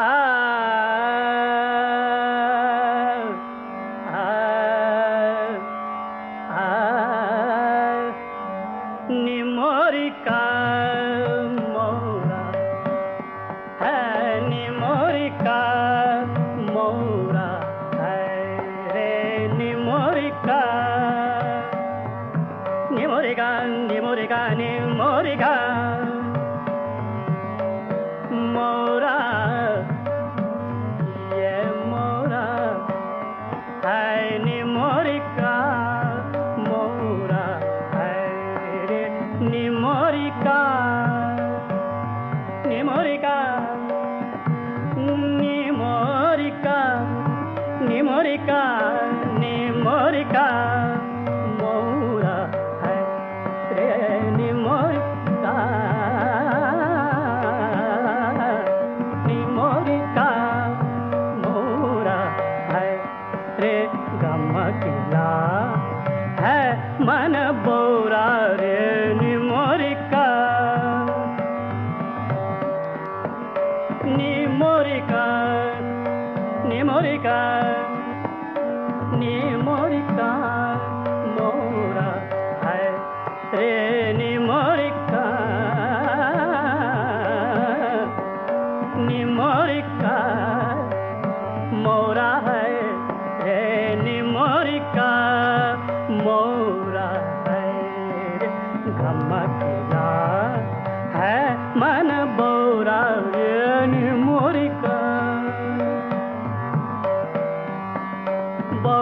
Bye.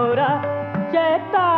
मोरा चैता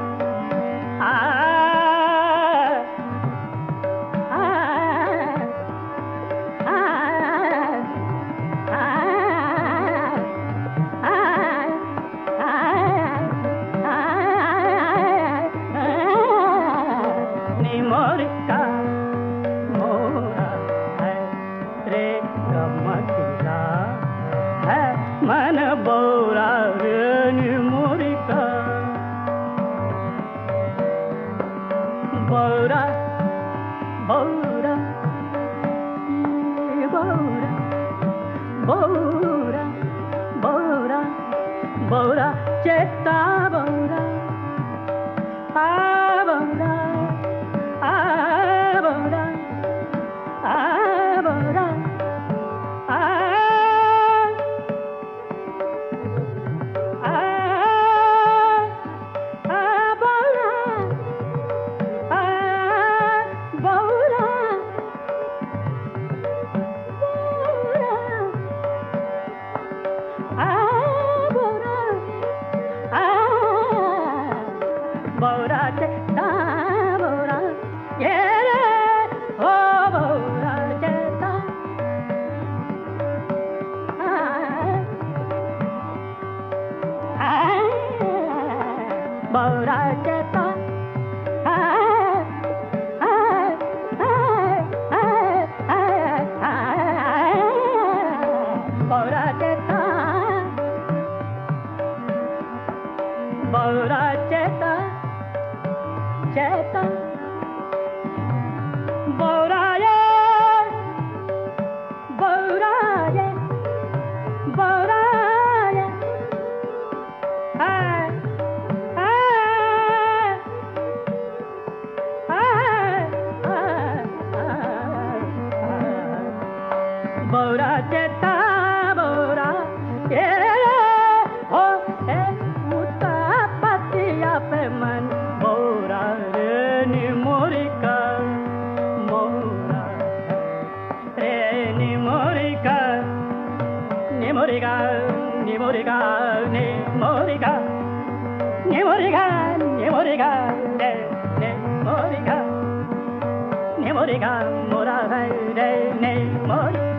कमकिला है मन बौरा वेणी मोरिका बौरा बौरा बौरा बौरा। もりがもりがもりがでもりがもりがもらえで眠り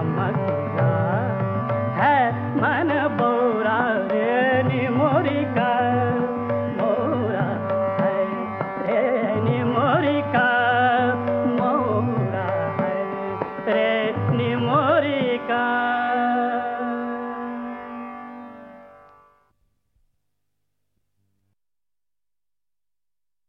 Namah